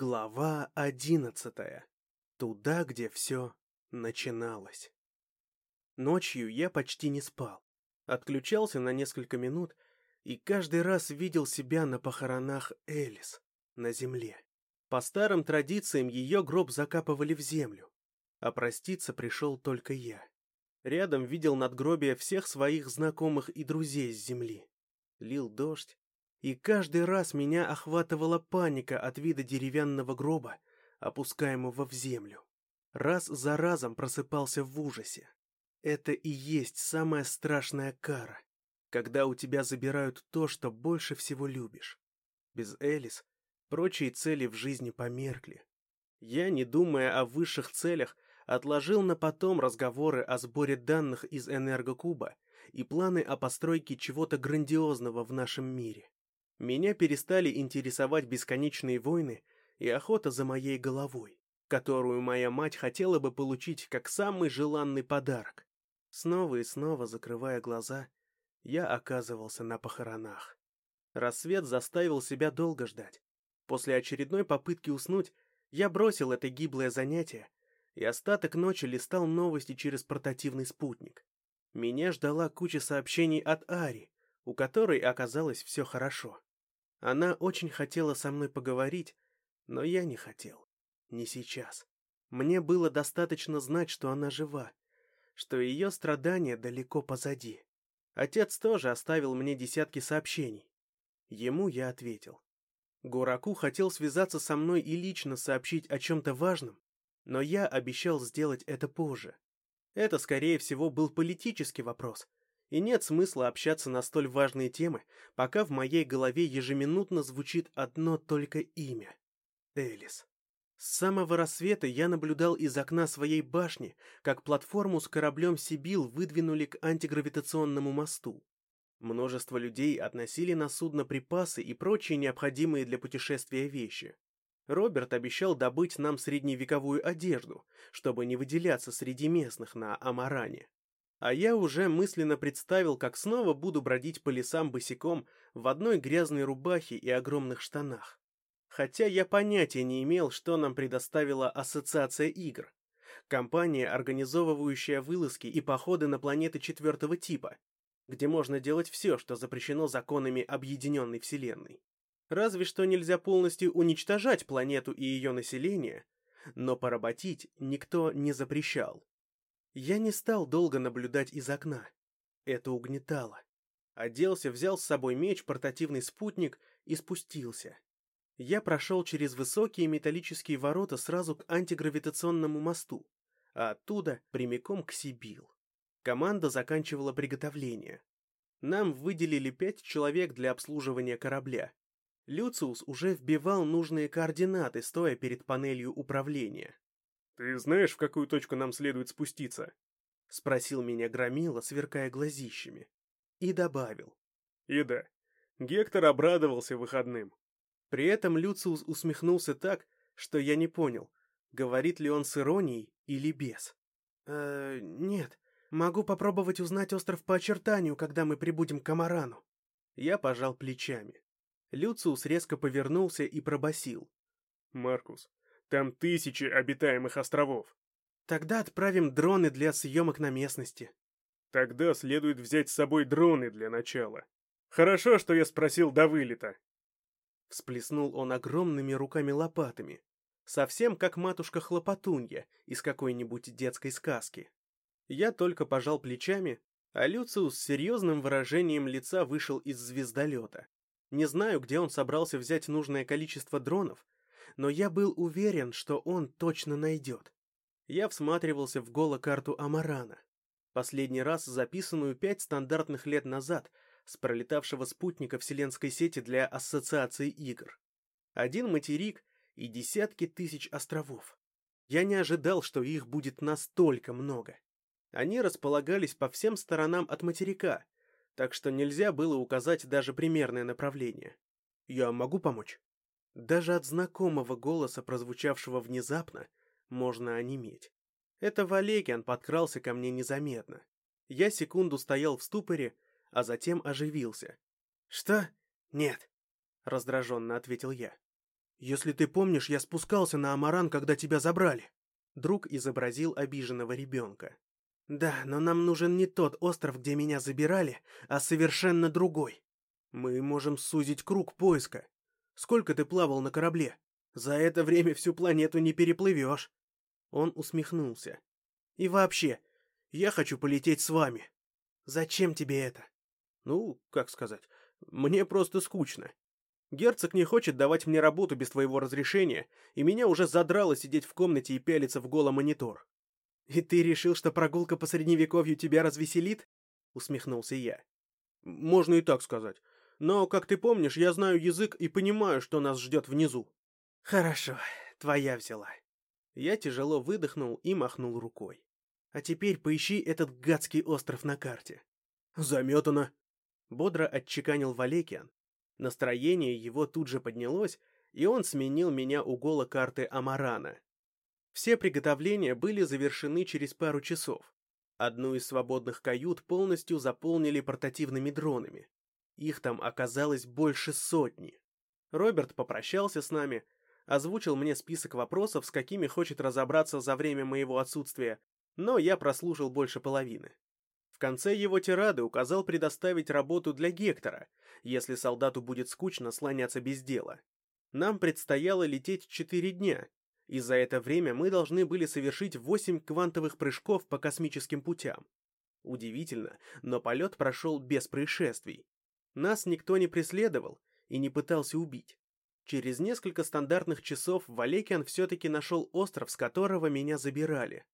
Глава одиннадцатая. Туда, где все начиналось. Ночью я почти не спал. Отключался на несколько минут и каждый раз видел себя на похоронах Элис на земле. По старым традициям ее гроб закапывали в землю, а проститься пришел только я. Рядом видел надгробия всех своих знакомых и друзей с земли. Лил дождь, и каждый раз меня охватывала паника от вида деревянного гроба, опускаемого в землю. Раз за разом просыпался в ужасе. Это и есть самая страшная кара, когда у тебя забирают то, что больше всего любишь. Без Элис прочие цели в жизни померкли. Я, не думая о высших целях, отложил на потом разговоры о сборе данных из энергокуба и планы о постройке чего-то грандиозного в нашем мире. Меня перестали интересовать бесконечные войны и охота за моей головой, которую моя мать хотела бы получить как самый желанный подарок. Снова и снова закрывая глаза, я оказывался на похоронах. Рассвет заставил себя долго ждать. После очередной попытки уснуть, я бросил это гиблое занятие и остаток ночи листал новости через портативный спутник. Меня ждала куча сообщений от Ари, у которой оказалось все хорошо. Она очень хотела со мной поговорить, но я не хотел. Не сейчас. Мне было достаточно знать, что она жива, что ее страдания далеко позади. Отец тоже оставил мне десятки сообщений. Ему я ответил. Гураку хотел связаться со мной и лично сообщить о чем-то важном, но я обещал сделать это позже. Это, скорее всего, был политический вопрос, и нет смысла общаться на столь важные темы, пока в моей голове ежеминутно звучит одно только имя — Элис. С самого рассвета я наблюдал из окна своей башни, как платформу с кораблем Сибил выдвинули к антигравитационному мосту. Множество людей относили на судно припасы и прочие необходимые для путешествия вещи. Роберт обещал добыть нам средневековую одежду, чтобы не выделяться среди местных на Амаране. А я уже мысленно представил, как снова буду бродить по лесам босиком в одной грязной рубахе и огромных штанах. Хотя я понятия не имел, что нам предоставила Ассоциация игр. Компания, организовывающая вылазки и походы на планеты четвертого типа, где можно делать все, что запрещено законами Объединенной Вселенной. Разве что нельзя полностью уничтожать планету и ее население, но поработить никто не запрещал. Я не стал долго наблюдать из окна. Это угнетало. Оделся, взял с собой меч, портативный спутник и спустился. Я прошел через высокие металлические ворота сразу к антигравитационному мосту, а оттуда прямиком к Сибил. Команда заканчивала приготовление. Нам выделили пять человек для обслуживания корабля. Люциус уже вбивал нужные координаты, стоя перед панелью управления. «Ты знаешь, в какую точку нам следует спуститься?» — спросил меня Громила, сверкая глазищами. И добавил. «И да, Гектор обрадовался выходным». При этом Люциус усмехнулся так, что я не понял, говорит ли он с иронией или без. «Э, нет, могу попробовать узнать остров по очертанию, когда мы прибудем к Амарану». Я пожал плечами. Люциус резко повернулся и пробасил. «Маркус, там тысячи обитаемых островов. Тогда отправим дроны для съемок на местности. Тогда следует взять с собой дроны для начала. Хорошо, что я спросил до вылета. Всплеснул он огромными руками-лопатами, совсем как матушка Хлопотунья из какой-нибудь детской сказки. Я только пожал плечами, а Люциус с серьезным выражением лица вышел из звездолета. Не знаю, где он собрался взять нужное количество дронов, но я был уверен, что он точно найдет. Я всматривался в голокарту Амарана, последний раз записанную пять стандартных лет назад с пролетавшего спутника вселенской сети для Ассоциации игр. Один материк и десятки тысяч островов. Я не ожидал, что их будет настолько много. Они располагались по всем сторонам от материка, так что нельзя было указать даже примерное направление. «Я могу помочь?» Даже от знакомого голоса, прозвучавшего внезапно, можно онеметь. Это Валегиан подкрался ко мне незаметно. Я секунду стоял в ступоре, а затем оживился. «Что? Нет», — раздраженно ответил я. Если ты помнишь, я спускался на Амаран, когда тебя забрали. Друг изобразил обиженного ребенка. Да, но нам нужен не тот остров, где меня забирали, а совершенно другой. Мы можем сузить круг поиска. Сколько ты плавал на корабле? За это время всю планету не переплывешь. Он усмехнулся. И вообще, я хочу полететь с вами. Зачем тебе это? Ну, как сказать, мне просто скучно. Герцог не хочет давать мне работу без твоего разрешения, и меня уже задрало сидеть в комнате и пялиться в голомонитор. «И ты решил, что прогулка по Средневековью тебя развеселит?» — усмехнулся я. «Можно и так сказать. Но, как ты помнишь, я знаю язык и понимаю, что нас ждет внизу». «Хорошо, твоя взяла». Я тяжело выдохнул и махнул рукой. «А теперь поищи этот гадский остров на карте». «Заметано», — бодро отчеканил Валекиан, Настроение его тут же поднялось, и он сменил меня у гола карты Амарана. Все приготовления были завершены через пару часов. Одну из свободных кают полностью заполнили портативными дронами. Их там оказалось больше сотни. Роберт попрощался с нами, озвучил мне список вопросов, с какими хочет разобраться за время моего отсутствия, но я прослушал больше половины. В конце его тирады указал предоставить работу для Гектора, если солдату будет скучно слоняться без дела. Нам предстояло лететь четыре дня, и за это время мы должны были совершить восемь квантовых прыжков по космическим путям. Удивительно, но полет прошел без происшествий. Нас никто не преследовал и не пытался убить. Через несколько стандартных часов Валекиан все-таки нашел остров, с которого меня забирали,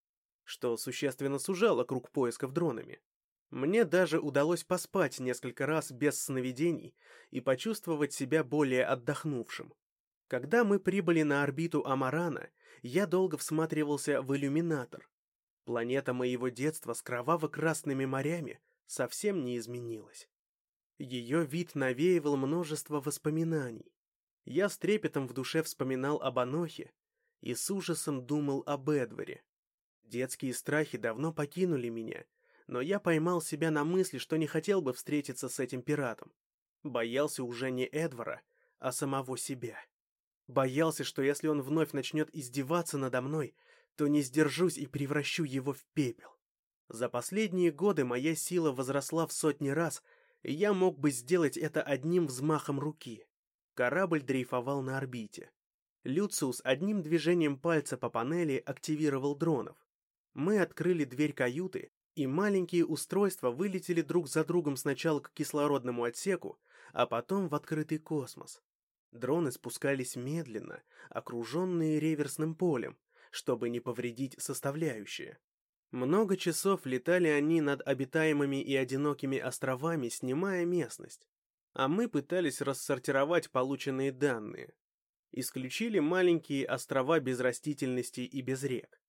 что существенно сужало круг поисков дронами. Мне даже удалось поспать несколько раз без сновидений и почувствовать себя более отдохнувшим. Когда мы прибыли на орбиту Амарана, я долго всматривался в иллюминатор. Планета моего детства с кроваво-красными морями совсем не изменилась. Ее вид навеивал множество воспоминаний. Я с трепетом в душе вспоминал об Анохе и с ужасом думал об Эдваре. Детские страхи давно покинули меня, но я поймал себя на мысли, что не хотел бы встретиться с этим пиратом. Боялся уже не Эдвара, а самого себя. Боялся, что если он вновь начнет издеваться надо мной, то не сдержусь и превращу его в пепел. За последние годы моя сила возросла в сотни раз, я мог бы сделать это одним взмахом руки. Корабль дрейфовал на орбите. Люциус одним движением пальца по панели активировал дронов. Мы открыли дверь каюты и маленькие устройства вылетели друг за другом сначала к кислородному отсеку, а потом в открытый космос. Дроны спускались медленно, окруженные реверсным полем, чтобы не повредить составляющие. Много часов летали они над обитаемыми и одинокими островами, снимая местность. А мы пытались рассортировать полученные данные. Исключили маленькие острова без растительности и без рек.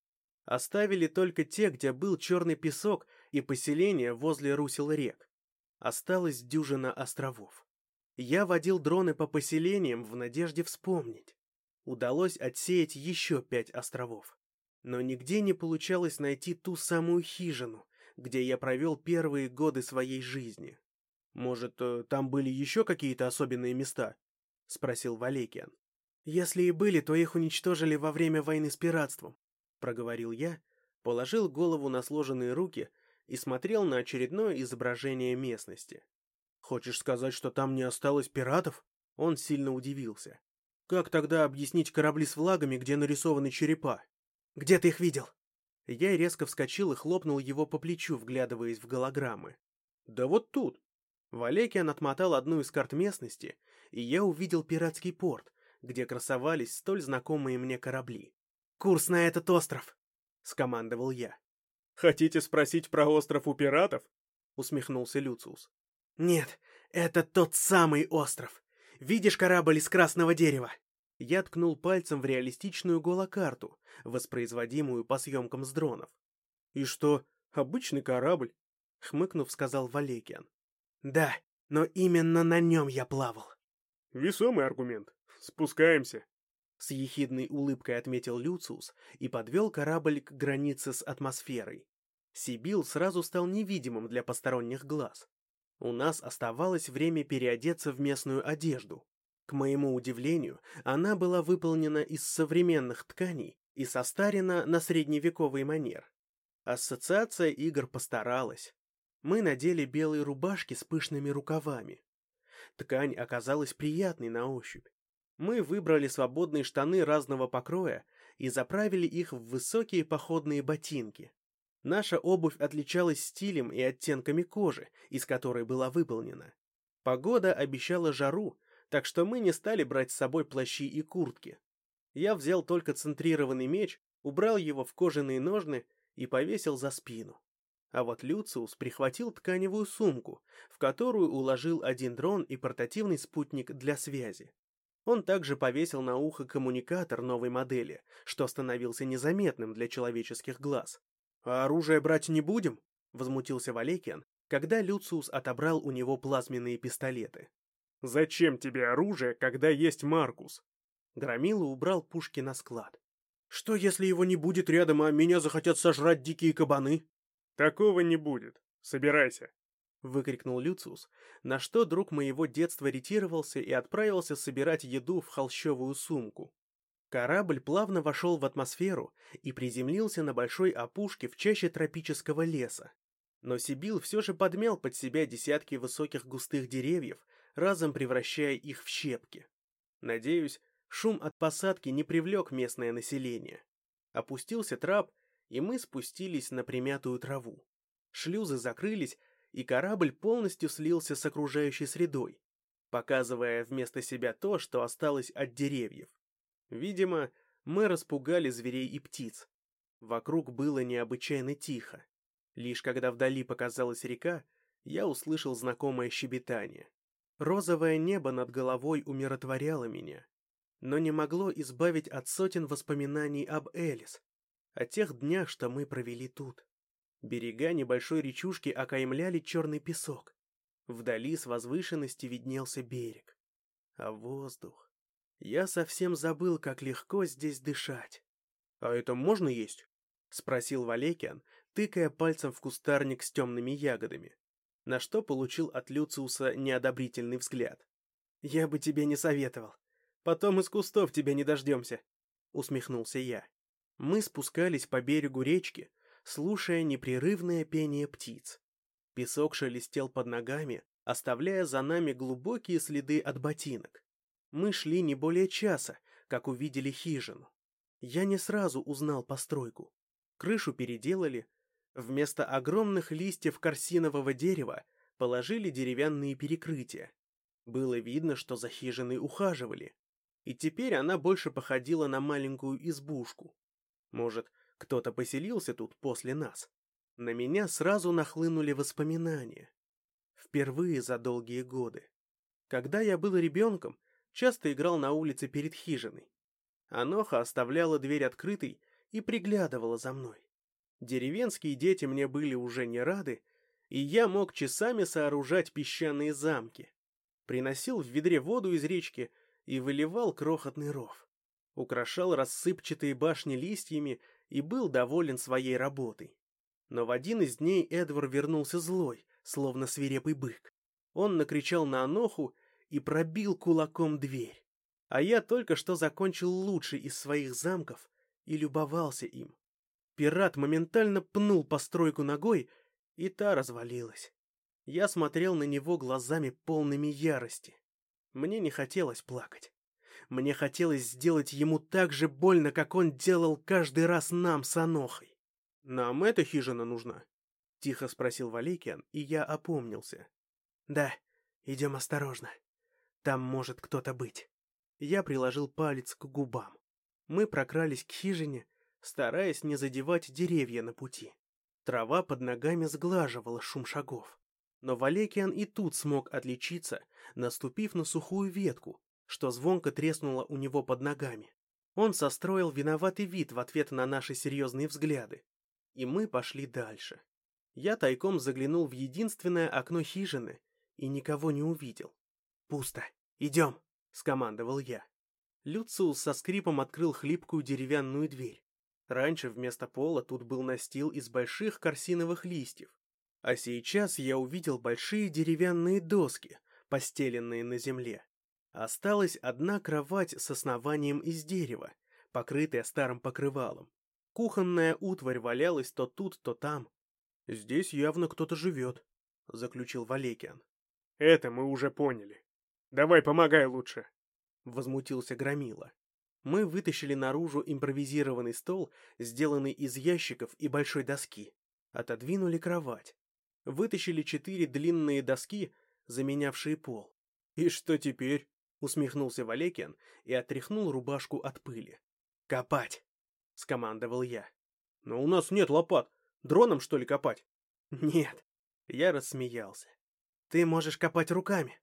Оставили только те, где был черный песок и поселения возле русел рек. Осталось дюжина островов. Я водил дроны по поселениям в надежде вспомнить. Удалось отсеять еще пять островов. Но нигде не получалось найти ту самую хижину, где я провел первые годы своей жизни. «Может, э, там были еще какие-то особенные места?» — спросил Валекиан. «Если и были, то их уничтожили во время войны с пиратством проговорил я, положил голову на сложенные руки и смотрел на очередное изображение местности. «Хочешь сказать, что там не осталось пиратов?» Он сильно удивился. «Как тогда объяснить корабли с флагами, где нарисованы черепа? Где ты их видел?» Я резко вскочил и хлопнул его по плечу, вглядываясь в голограммы. «Да вот тут!» Валекиан отмотал одну из карт местности, и я увидел пиратский порт, где красовались столь знакомые мне корабли. «Курс на этот остров!» — скомандовал я. «Хотите спросить про остров у пиратов?» — усмехнулся Люциус. «Нет, это тот самый остров. Видишь корабль из красного дерева?» Я ткнул пальцем в реалистичную голокарту, воспроизводимую по съемкам с дронов. «И что, обычный корабль?» — хмыкнув, сказал Валекиан. «Да, но именно на нем я плавал». «Весомый аргумент. Спускаемся». С ехидной улыбкой отметил Люциус и подвел корабль к границе с атмосферой. Сибил сразу стал невидимым для посторонних глаз. У нас оставалось время переодеться в местную одежду. К моему удивлению, она была выполнена из современных тканей и состарена на средневековый манер. Ассоциация игр постаралась. Мы надели белые рубашки с пышными рукавами. Ткань оказалась приятной на ощупь. Мы выбрали свободные штаны разного покроя и заправили их в высокие походные ботинки. Наша обувь отличалась стилем и оттенками кожи, из которой была выполнена. Погода обещала жару, так что мы не стали брать с собой плащи и куртки. Я взял только центрированный меч, убрал его в кожаные ножны и повесил за спину. А вот Люциус прихватил тканевую сумку, в которую уложил один дрон и портативный спутник для связи. Он также повесил на ухо коммуникатор новой модели, что становился незаметным для человеческих глаз. «А оружие брать не будем?» — возмутился Валекиан, когда Люциус отобрал у него плазменные пистолеты. «Зачем тебе оружие, когда есть Маркус?» Громила убрал пушки на склад. «Что, если его не будет рядом, а меня захотят сожрать дикие кабаны?» «Такого не будет. Собирайся выкрикнул Люциус, на что друг моего детства ретировался и отправился собирать еду в холщовую сумку. Корабль плавно вошел в атмосферу и приземлился на большой опушке в чаще тропического леса. Но Сибил все же подмял под себя десятки высоких густых деревьев, разом превращая их в щепки. Надеюсь, шум от посадки не привлек местное население. Опустился трап, и мы спустились на примятую траву. Шлюзы закрылись, и корабль полностью слился с окружающей средой, показывая вместо себя то, что осталось от деревьев. Видимо, мы распугали зверей и птиц. Вокруг было необычайно тихо. Лишь когда вдали показалась река, я услышал знакомое щебетание. Розовое небо над головой умиротворяло меня, но не могло избавить от сотен воспоминаний об Элис, о тех днях, что мы провели тут. Берега небольшой речушки окаймляли черный песок. Вдали с возвышенности виднелся берег. А воздух... Я совсем забыл, как легко здесь дышать. «А это можно есть?» — спросил Валекиан, тыкая пальцем в кустарник с темными ягодами, на что получил от Люциуса неодобрительный взгляд. «Я бы тебе не советовал. Потом из кустов тебя не дождемся», — усмехнулся я. Мы спускались по берегу речки, слушая непрерывное пение птиц. Песок шелестел под ногами, оставляя за нами глубокие следы от ботинок. Мы шли не более часа, как увидели хижину. Я не сразу узнал постройку. Крышу переделали. Вместо огромных листьев корсинового дерева положили деревянные перекрытия. Было видно, что за хижиной ухаживали. И теперь она больше походила на маленькую избушку. Может, кто-то поселился тут после нас. На меня сразу нахлынули воспоминания. Впервые за долгие годы. Когда я был ребенком, часто играл на улице перед хижиной. Аноха оставляла дверь открытой и приглядывала за мной. Деревенские дети мне были уже не рады, и я мог часами сооружать песчаные замки. Приносил в ведре воду из речки и выливал крохотный ров. Украшал рассыпчатые башни листьями и был доволен своей работой. Но в один из дней Эдвар вернулся злой, словно свирепый бык. Он накричал на Аноху и пробил кулаком дверь. А я только что закончил лучший из своих замков и любовался им. Пират моментально пнул постройку ногой, и та развалилась. Я смотрел на него глазами полными ярости. Мне не хотелось плакать. Мне хотелось сделать ему так же больно, как он делал каждый раз нам с Анохой. «Нам эта хижина нужна?» — тихо спросил Валикиан, и я опомнился. «Да, идем осторожно. Там может кто-то быть». Я приложил палец к губам. Мы прокрались к хижине, стараясь не задевать деревья на пути. Трава под ногами сглаживала шум шагов. Но Валекиан и тут смог отличиться, наступив на сухую ветку, что звонко треснуло у него под ногами. Он состроил виноватый вид в ответ на наши серьезные взгляды. И мы пошли дальше. Я тайком заглянул в единственное окно хижины и никого не увидел. «Пусто. Идем!» — скомандовал я. Люциус со скрипом открыл хлипкую деревянную дверь. Раньше вместо пола тут был настил из больших корсиновых листьев, а сейчас я увидел большие деревянные доски, постеленные на земле. Осталась одна кровать с основанием из дерева, покрытая старым покрывалом. Кухонная утварь валялась то тут, то там. «Здесь явно кто-то живет», — заключил Валекиан. «Это мы уже поняли. Давай помогай лучше», — возмутился Громила. Мы вытащили наружу импровизированный стол, сделанный из ящиков и большой доски. Отодвинули кровать. Вытащили четыре длинные доски, заменявшие пол. «И что теперь?» — усмехнулся Валекиан и отряхнул рубашку от пыли. «Копать!» — скомандовал я. «Но у нас нет лопат. Дроном, что ли, копать?» «Нет». Я рассмеялся. «Ты можешь копать руками».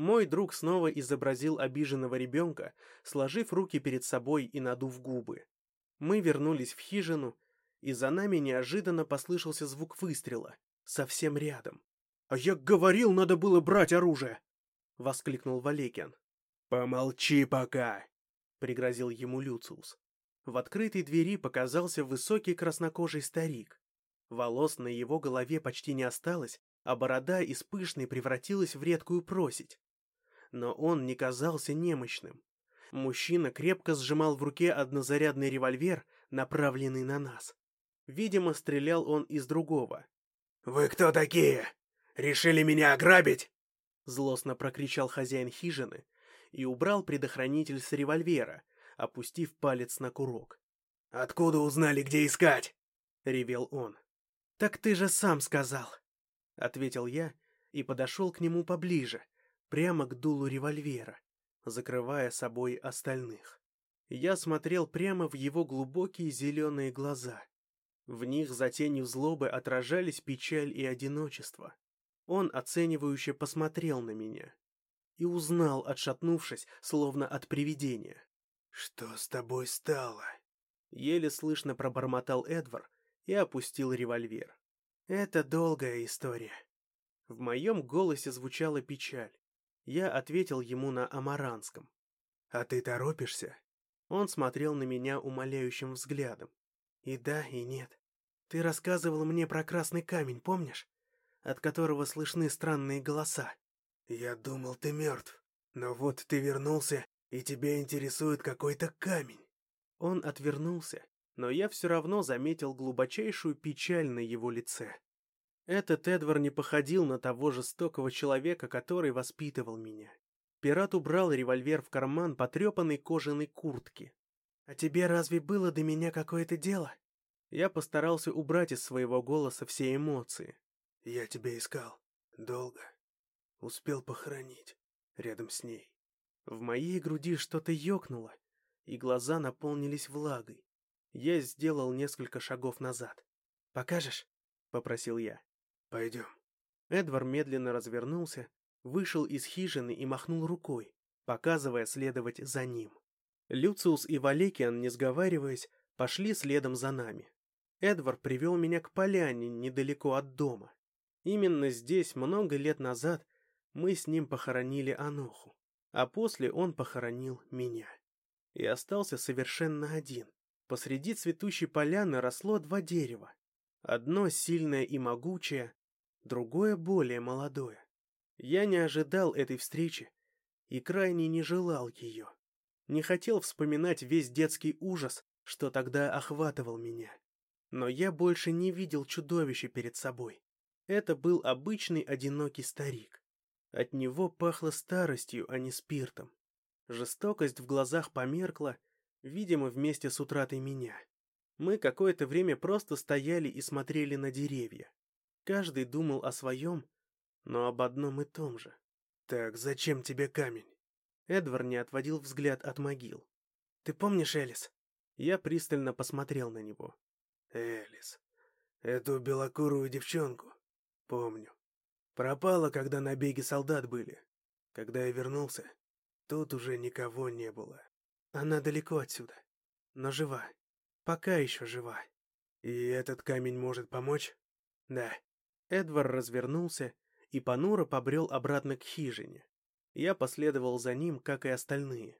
Мой друг снова изобразил обиженного ребенка, сложив руки перед собой и надув губы. Мы вернулись в хижину, и за нами неожиданно послышался звук выстрела, совсем рядом. «А я говорил, надо было брать оружие!» — воскликнул Валекиан. «Помолчи пока!» — пригрозил ему Люциус. В открытой двери показался высокий краснокожий старик. Волос на его голове почти не осталось, а борода из пышной превратилась в редкую просить. Но он не казался немощным. Мужчина крепко сжимал в руке однозарядный револьвер, направленный на нас. Видимо, стрелял он из другого. «Вы кто такие? Решили меня ограбить?» Злостно прокричал хозяин хижины и убрал предохранитель с револьвера, опустив палец на курок. «Откуда узнали, где искать?» — ревел он. «Так ты же сам сказал!» — ответил я и подошел к нему поближе, прямо к дулу револьвера, закрывая собой остальных. Я смотрел прямо в его глубокие зеленые глаза. В них за тенью злобы отражались печаль и одиночество. Он оценивающе посмотрел на меня и узнал, отшатнувшись, словно от привидения. «Что с тобой стало?» Еле слышно пробормотал Эдвар и опустил револьвер. «Это долгая история». В моем голосе звучала печаль. Я ответил ему на амаранском. «А ты торопишься?» Он смотрел на меня умоляющим взглядом. «И да, и нет. Ты рассказывал мне про красный камень, помнишь? От которого слышны странные голоса». «Я думал, ты мертв. Но вот ты вернулся и тебя интересует какой-то камень. Он отвернулся, но я все равно заметил глубочайшую печаль на его лице. Этот Эдвар не походил на того жестокого человека, который воспитывал меня. Пират убрал револьвер в карман потрепанной кожаной куртки. «А тебе разве было до меня какое-то дело?» Я постарался убрать из своего голоса все эмоции. «Я тебя искал. Долго. Успел похоронить. Рядом с ней. В моей груди что-то ёкнуло, и глаза наполнились влагой. Я сделал несколько шагов назад. «Покажешь?» — попросил я. «Пойдем». Эдвар медленно развернулся, вышел из хижины и махнул рукой, показывая следовать за ним. Люциус и Валекиан, не сговариваясь, пошли следом за нами. Эдвар привел меня к поляне недалеко от дома. Именно здесь много лет назад мы с ним похоронили Аноху. А после он похоронил меня. И остался совершенно один. Посреди цветущей поляны росло два дерева. Одно сильное и могучее, другое более молодое. Я не ожидал этой встречи и крайне не желал ее. Не хотел вспоминать весь детский ужас, что тогда охватывал меня. Но я больше не видел чудовища перед собой. Это был обычный одинокий старик. От него пахло старостью, а не спиртом. Жестокость в глазах померкла, видимо, вместе с утратой меня. Мы какое-то время просто стояли и смотрели на деревья. Каждый думал о своем, но об одном и том же. «Так зачем тебе камень?» Эдвар не отводил взгляд от могил. «Ты помнишь Элис?» Я пристально посмотрел на него. «Элис. Эту белокурую девчонку. Помню. Пропала, когда набеги солдат были. Когда я вернулся, тут уже никого не было. Она далеко отсюда, но жива. Пока еще жива. И этот камень может помочь? Да. Эдвар развернулся и понуро побрел обратно к хижине. Я последовал за ним, как и остальные.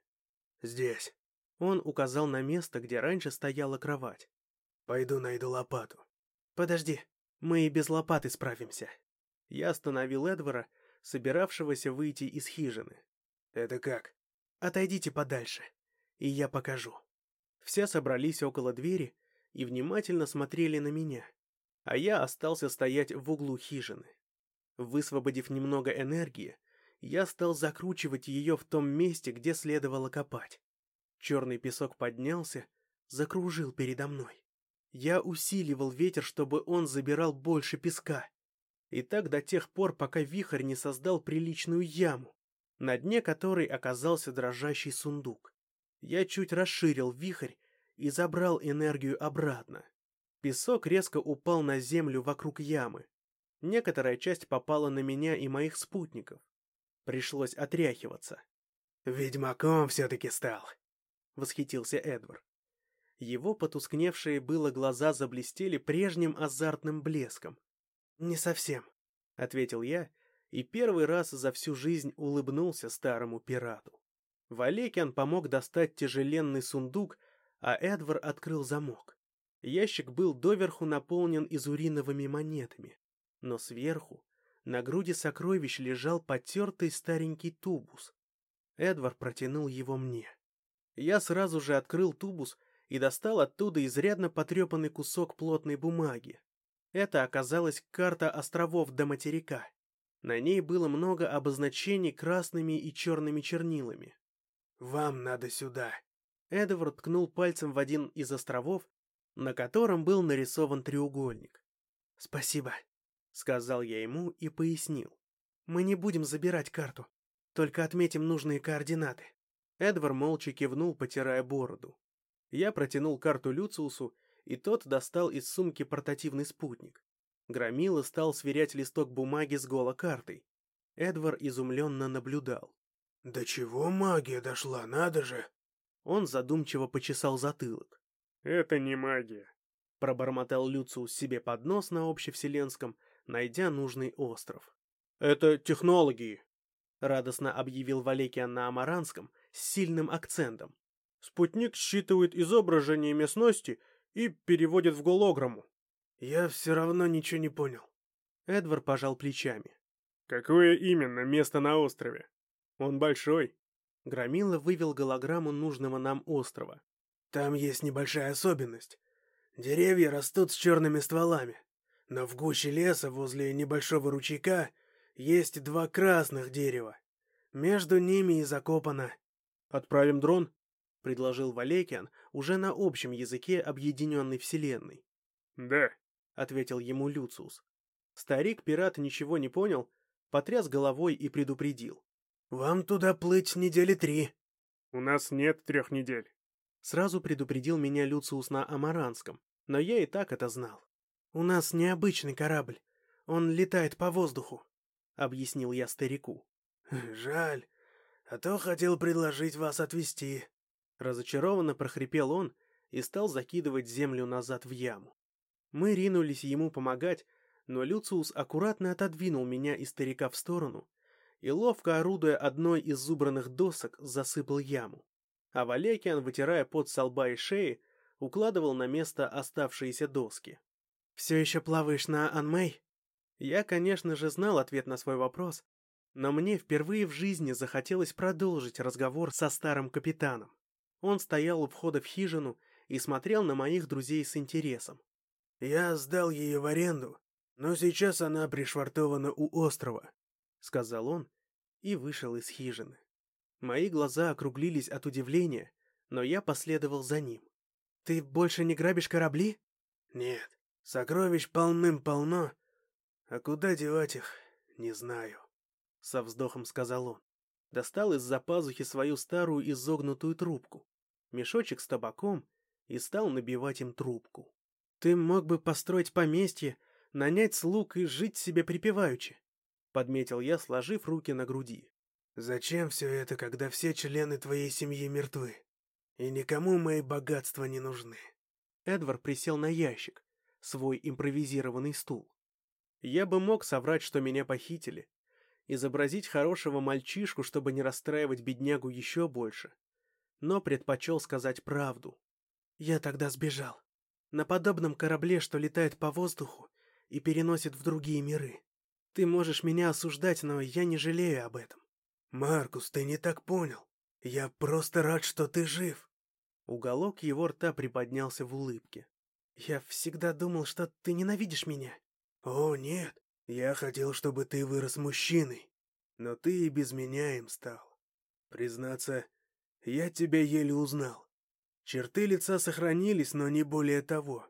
«Здесь». Он указал на место, где раньше стояла кровать. «Пойду найду лопату». «Подожди, мы и без лопаты справимся». Я остановил Эдвара, собиравшегося выйти из хижины. «Это как?» Отойдите подальше, и я покажу». Все собрались около двери и внимательно смотрели на меня, а я остался стоять в углу хижины. Высвободив немного энергии, я стал закручивать ее в том месте, где следовало копать. Черный песок поднялся, закружил передо мной. Я усиливал ветер, чтобы он забирал больше песка. И так до тех пор, пока вихрь не создал приличную яму, на дне которой оказался дрожащий сундук. Я чуть расширил вихрь и забрал энергию обратно. Песок резко упал на землю вокруг ямы. Некоторая часть попала на меня и моих спутников. Пришлось отряхиваться. «Ведьмаком все-таки стал», — восхитился Эдвард. Его потускневшие было глаза заблестели прежним азартным блеском. «Не совсем», — ответил я, и первый раз за всю жизнь улыбнулся старому пирату. Валекиан помог достать тяжеленный сундук, а Эдвар открыл замок. Ящик был доверху наполнен изуриновыми монетами, но сверху, на груди сокровищ, лежал потертый старенький тубус. Эдвар протянул его мне. Я сразу же открыл тубус и достал оттуда изрядно потрепанный кусок плотной бумаги. Это оказалась карта островов до материка. На ней было много обозначений красными и черными чернилами. «Вам надо сюда». Эдвард ткнул пальцем в один из островов, на котором был нарисован треугольник. «Спасибо», — сказал я ему и пояснил. «Мы не будем забирать карту, только отметим нужные координаты». Эдвард молча кивнул, потирая бороду. Я протянул карту Люциусу, и тот достал из сумки портативный спутник. Громила стал сверять листок бумаги с голокартой. Эдвар изумленно наблюдал. «До чего магия дошла, надо же!» Он задумчиво почесал затылок. «Это не магия», — пробормотал Люциус себе под нос на общевселенском, найдя нужный остров. «Это технологии», — радостно объявил Валекиан на амаранском с сильным акцентом. Спутник считывает изображение местности и переводит в голограмму. Я все равно ничего не понял. Эдвард пожал плечами. Какое именно место на острове? Он большой. Громила вывел голограмму нужного нам острова. Там есть небольшая особенность. Деревья растут с черными стволами, но в гуще леса возле небольшого ручейка есть два красных дерева. Между ними и закопано. Отправим дрон? — предложил Валекиан уже на общем языке объединенной вселенной. «Да», — ответил ему Люциус. Старик-пират ничего не понял, потряс головой и предупредил. «Вам туда плыть недели три». «У нас нет трех недель». Сразу предупредил меня Люциус на Амаранском, но я и так это знал. «У нас необычный корабль. Он летает по воздуху», — объяснил я старику. «Жаль, а то хотел предложить вас отвезти», Разочарованно прохрипел он и стал закидывать землю назад в яму. Мы ринулись ему помогать, но Люциус аккуратно отодвинул меня и старика в сторону и, ловко орудуя одной из зубранных досок, засыпал яму. А Валекиан, вытирая пот со лба и шеи, укладывал на место оставшиеся доски. «Все еще плаваешь на Анмэй?» Я, конечно же, знал ответ на свой вопрос, но мне впервые в жизни захотелось продолжить разговор со старым капитаном. Он стоял у входа в хижину и смотрел на моих друзей с интересом. «Я сдал ее в аренду, но сейчас она пришвартована у острова», — сказал он и вышел из хижины. Мои глаза округлились от удивления, но я последовал за ним. «Ты больше не грабишь корабли?» «Нет, сокровищ полным-полно, а куда девать их, не знаю», — со вздохом сказал он. Достал из-за пазухи свою старую изогнутую трубку мешочек с табаком и стал набивать им трубку. «Ты мог бы построить поместье, нанять слуг и жить себе припеваючи», — подметил я, сложив руки на груди. «Зачем все это, когда все члены твоей семьи мертвы? И никому мои богатства не нужны?» Эдвард присел на ящик, свой импровизированный стул. Я бы мог соврать, что меня похитили, изобразить хорошего мальчишку, чтобы не расстраивать беднягу еще больше, но предпочел сказать правду. Я тогда сбежал. На подобном корабле, что летает по воздуху и переносит в другие миры. Ты можешь меня осуждать, но я не жалею об этом. Маркус, ты не так понял. Я просто рад, что ты жив. Уголок его рта приподнялся в улыбке. Я всегда думал, что ты ненавидишь меня. О, нет. Я хотел, чтобы ты вырос мужчиной. Но ты и без меня им стал. Признаться, я тебя еле узнал. Черты лица сохранились, но не более того.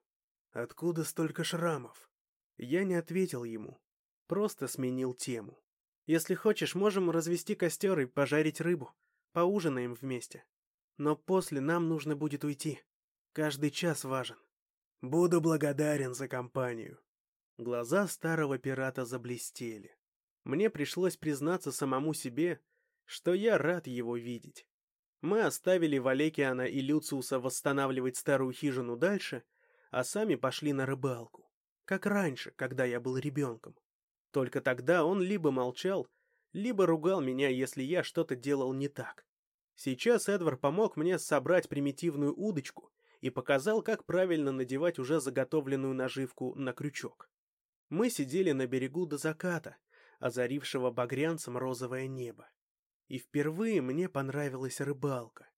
Откуда столько шрамов? Я не ответил ему, просто сменил тему. Если хочешь, можем развести костер и пожарить рыбу. Поужинаем вместе. Но после нам нужно будет уйти. Каждый час важен. Буду благодарен за компанию. Глаза старого пирата заблестели. Мне пришлось признаться самому себе, что я рад его видеть. Мы оставили Валекиана и Люциуса восстанавливать старую хижину дальше, а сами пошли на рыбалку, как раньше, когда я был ребенком. Только тогда он либо молчал, либо ругал меня, если я что-то делал не так. Сейчас Эдвард помог мне собрать примитивную удочку и показал, как правильно надевать уже заготовленную наживку на крючок. Мы сидели на берегу до заката, озарившего багрянцем розовое небо. И впервые мне понравилась рыбалка.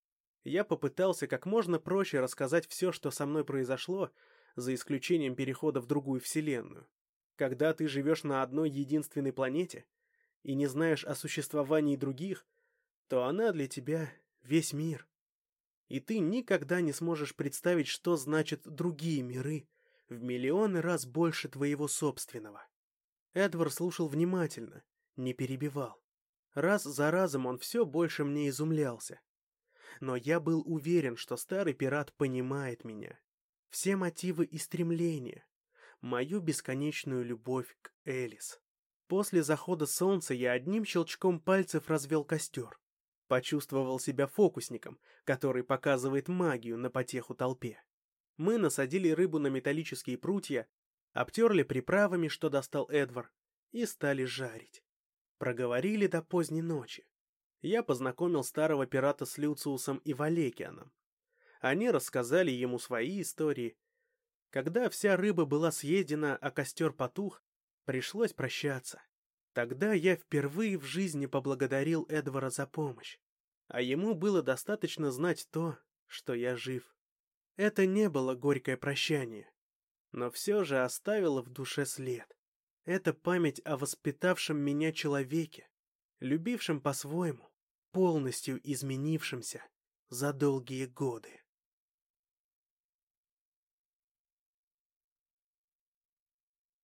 Я попытался как можно проще рассказать все, что со мной произошло, за исключением перехода в другую вселенную. Когда ты живешь на одной единственной планете и не знаешь о существовании других, то она для тебя весь мир. И ты никогда не сможешь представить, что значат другие миры в миллионы раз больше твоего собственного. Эдвард слушал внимательно, не перебивал. Раз за разом он все больше мне изумлялся. Но я был уверен, что старый пират понимает меня. Все мотивы и стремления. Мою бесконечную любовь к Элис. После захода солнца я одним щелчком пальцев развел костер. Почувствовал себя фокусником, который показывает магию на потеху толпе. Мы насадили рыбу на металлические прутья, обтерли приправами, что достал Эдвар, и стали жарить. Проговорили до поздней ночи. Я познакомил старого пирата с Люциусом и Валекианом. Они рассказали ему свои истории. Когда вся рыба была съедена, а костер потух, пришлось прощаться. Тогда я впервые в жизни поблагодарил Эдвара за помощь. А ему было достаточно знать то, что я жив. Это не было горькое прощание, но все же оставило в душе след. Это память о воспитавшем меня человеке, любившем по-своему, полностью изменившемся за долгие годы.